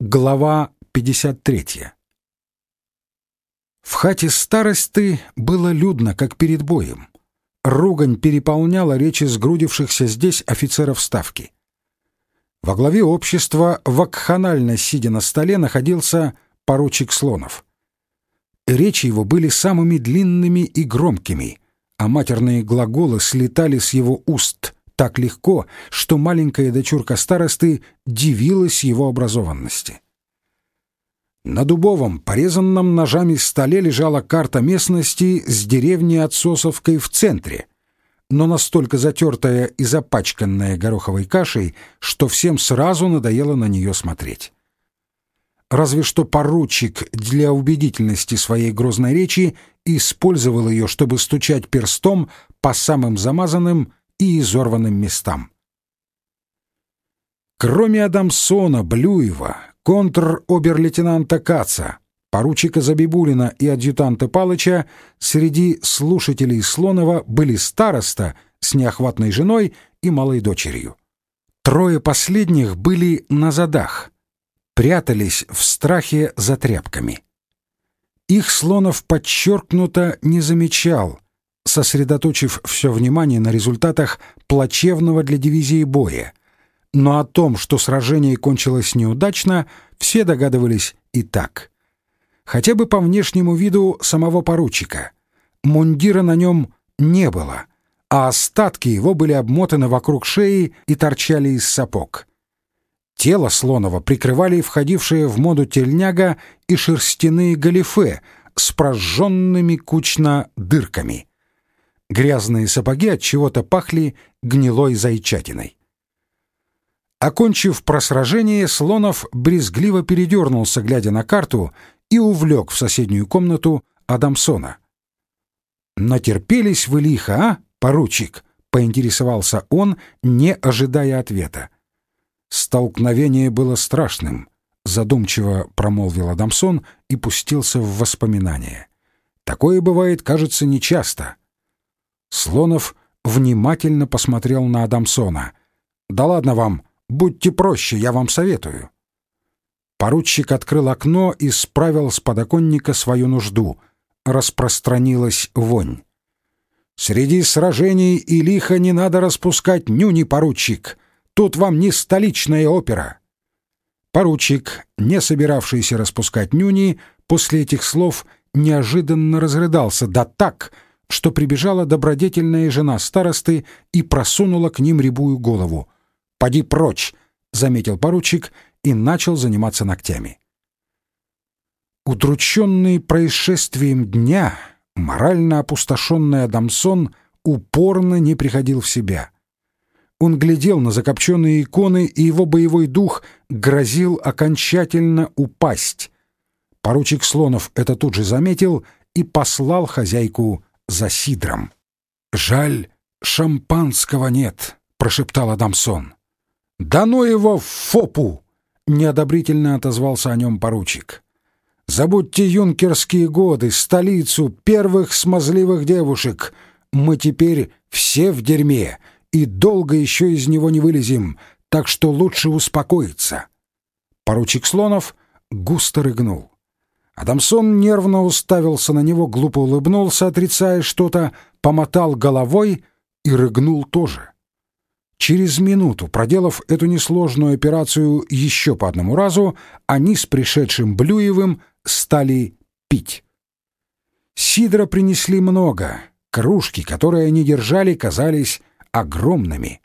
Глава 53 В хате старосты было людно, как перед боем. Ругань переполняла речи сгрудившихся здесь офицеров ставки. Во главе общества, вакханально сидя на столе, находился поручик Слонов. Речи его были самыми длинными и громкими, а матерные глаголы слетали с его уст так легко, что маленькая дочурка старосты дивилась его образованности. На дубовом, порезанном ножами столе лежала карта местности с деревней Отсосовкой в центре, но настолько затертая и запачканная гороховой кашей, что всем сразу надоело на нее смотреть. Разве что поручик для убедительности своей грозной речи использовал ее, чтобы стучать перстом по самым замазанным и изорванным местам. Кроме Адамсона, Блюева, контр-обер-лейтенанта Каца, поручика Забибулина и адъютанта Палыча, среди слушателей Слонова были староста с неохватной женой и малой дочерью. Трое последних были на задах, прятались в страхе за тряпками. Их Слонов подчеркнуто не замечал, сосредоточив все внимание на результатах плачевного для дивизии боя. Но о том, что сражение кончилось неудачно, все догадывались и так. Хотя бы по внешнему виду самого поручика. Мундира на нем не было, а остатки его были обмотаны вокруг шеи и торчали из сапог. Тело Слонова прикрывали входившие в моду тельняга и шерстяные галифе с прожженными кучно дырками — Грязные сапоги от чего-то пахли гнилой зайчатиной. Окончив просражение, Слонов брезгливо передернулся, глядя на карту, и увлек в соседнюю комнату Адамсона. «Натерпелись вы лихо, а, поручик?» — поинтересовался он, не ожидая ответа. Столкновение было страшным, задумчиво промолвил Адамсон и пустился в воспоминания. Такое бывает, кажется, нечасто. Слонов внимательно посмотрел на Адамсона. «Да ладно вам, будьте проще, я вам советую». Поручик открыл окно и справил с подоконника свою нужду. Распространилась вонь. «Среди сражений и лиха не надо распускать нюни, поручик. Тут вам не столичная опера». Поручик, не собиравшийся распускать нюни, после этих слов неожиданно разрыдался, да так, что прибежала добродетельная жена старосты и просунула к ним рябую голову. «Поди прочь!» — заметил поручик и начал заниматься ногтями. Удрученный происшествием дня, морально опустошенный Адамсон упорно не приходил в себя. Он глядел на закопченные иконы, и его боевой дух грозил окончательно упасть. Поручик Слонов это тут же заметил и послал хозяйку за сидром. «Жаль, шампанского нет», — прошептал Адамсон. «Да ну его в фопу!» — неодобрительно отозвался о нем поручик. «Забудьте юнкерские годы, столицу первых смазливых девушек. Мы теперь все в дерьме и долго еще из него не вылезем, так что лучше успокоиться». Поручик Слонов густо рыгнул. Адамсон нервно уставился на него, глупо улыбнулся, отрицая что-то, помотал головой и рыгнул тоже. Через минуту, проделав эту несложную операцию еще по одному разу, они с пришедшим Блюевым стали пить. Сидра принесли много, кружки, которые они держали, казались огромными.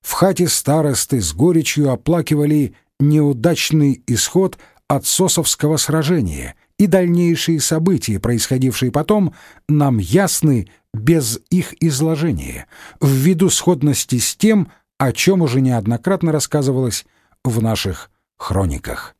В хате старосты с горечью оплакивали неудачный исход от Сосовского сражения, и дальнейшие события, происходившие потом, нам ясны без их изложения, ввиду сходности с тем, о чем уже неоднократно рассказывалось в наших хрониках.